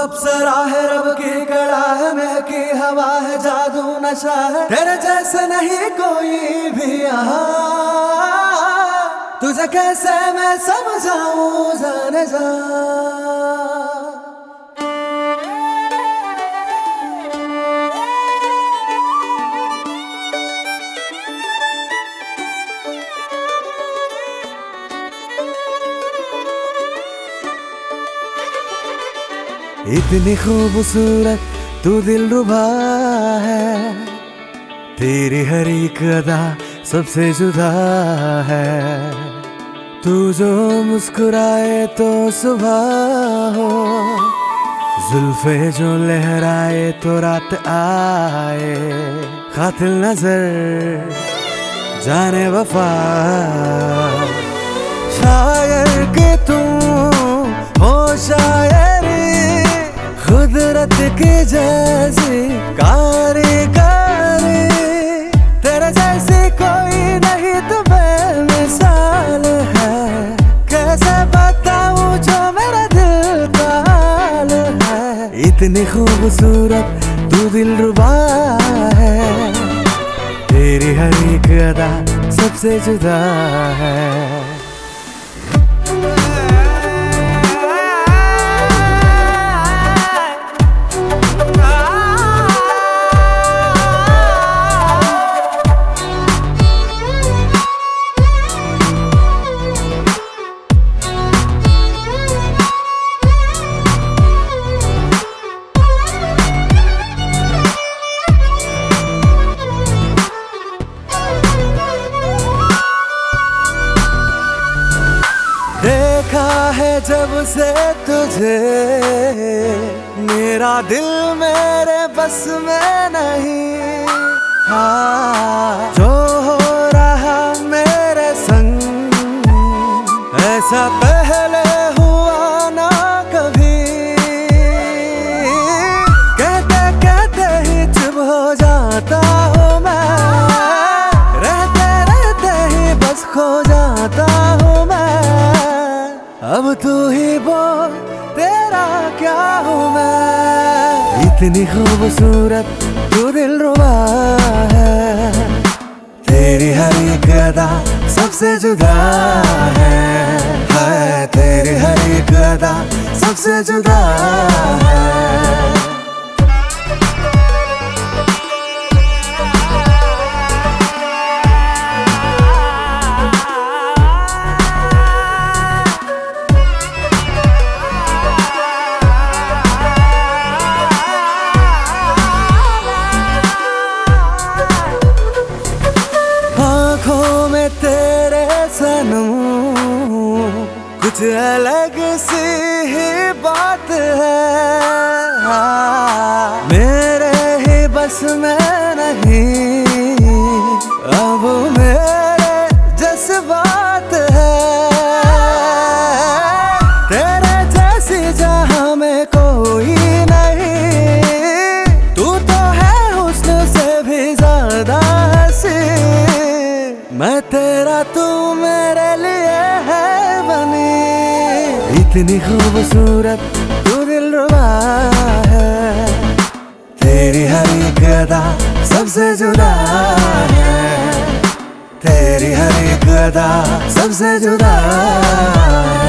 अप्सरा है रब की कड़ा है मैं की हवा है, जादू नशा है। तेरे जैसे नहीं कोई भी यहाँ। तुझे कैसे मैं समझाऊं जाने जा। इतनी खूबसूरत तू दिल रुबा है। तेरी हर एक अदा सबसे जुदा है। तू जो मुस्कुराए तो सुबह हो। जुल्फे जो लहराए तो रात आए। खातिल नज़र, जाने वफा। शायर के तुम हो शायरी कुदरत के जैसी कारीगरी तेरे जैसी कोई नहीं तो मिसाल है। कैसे बताऊँ जो मेरा दिल का हाल है? इतनी खूबसूरत तू दिल रुबा है। तेरी हर एक अदा सबसे जुदा है। जब से तुझे मेरा दिल मेरे बस में नहीं। हाँ जो हो रहा मेरे संग, ऐसा इतनी खूबसूरत तू दिल रुबा है। तेरी हर एक अदा सबसे जुदा है। है, तेरी हर एक अदा सबसे जुदा है। में तेरे सनम कुछ अलग सी ही बात है हाँ, मैं तेरा तू मेरे लिए है बनी। इतनी खूबसूरत तू दिल रुबा है। तेरी हर एक अदा सबसे जुदा है। तेरी हर एक अदा सबसे जुदा है।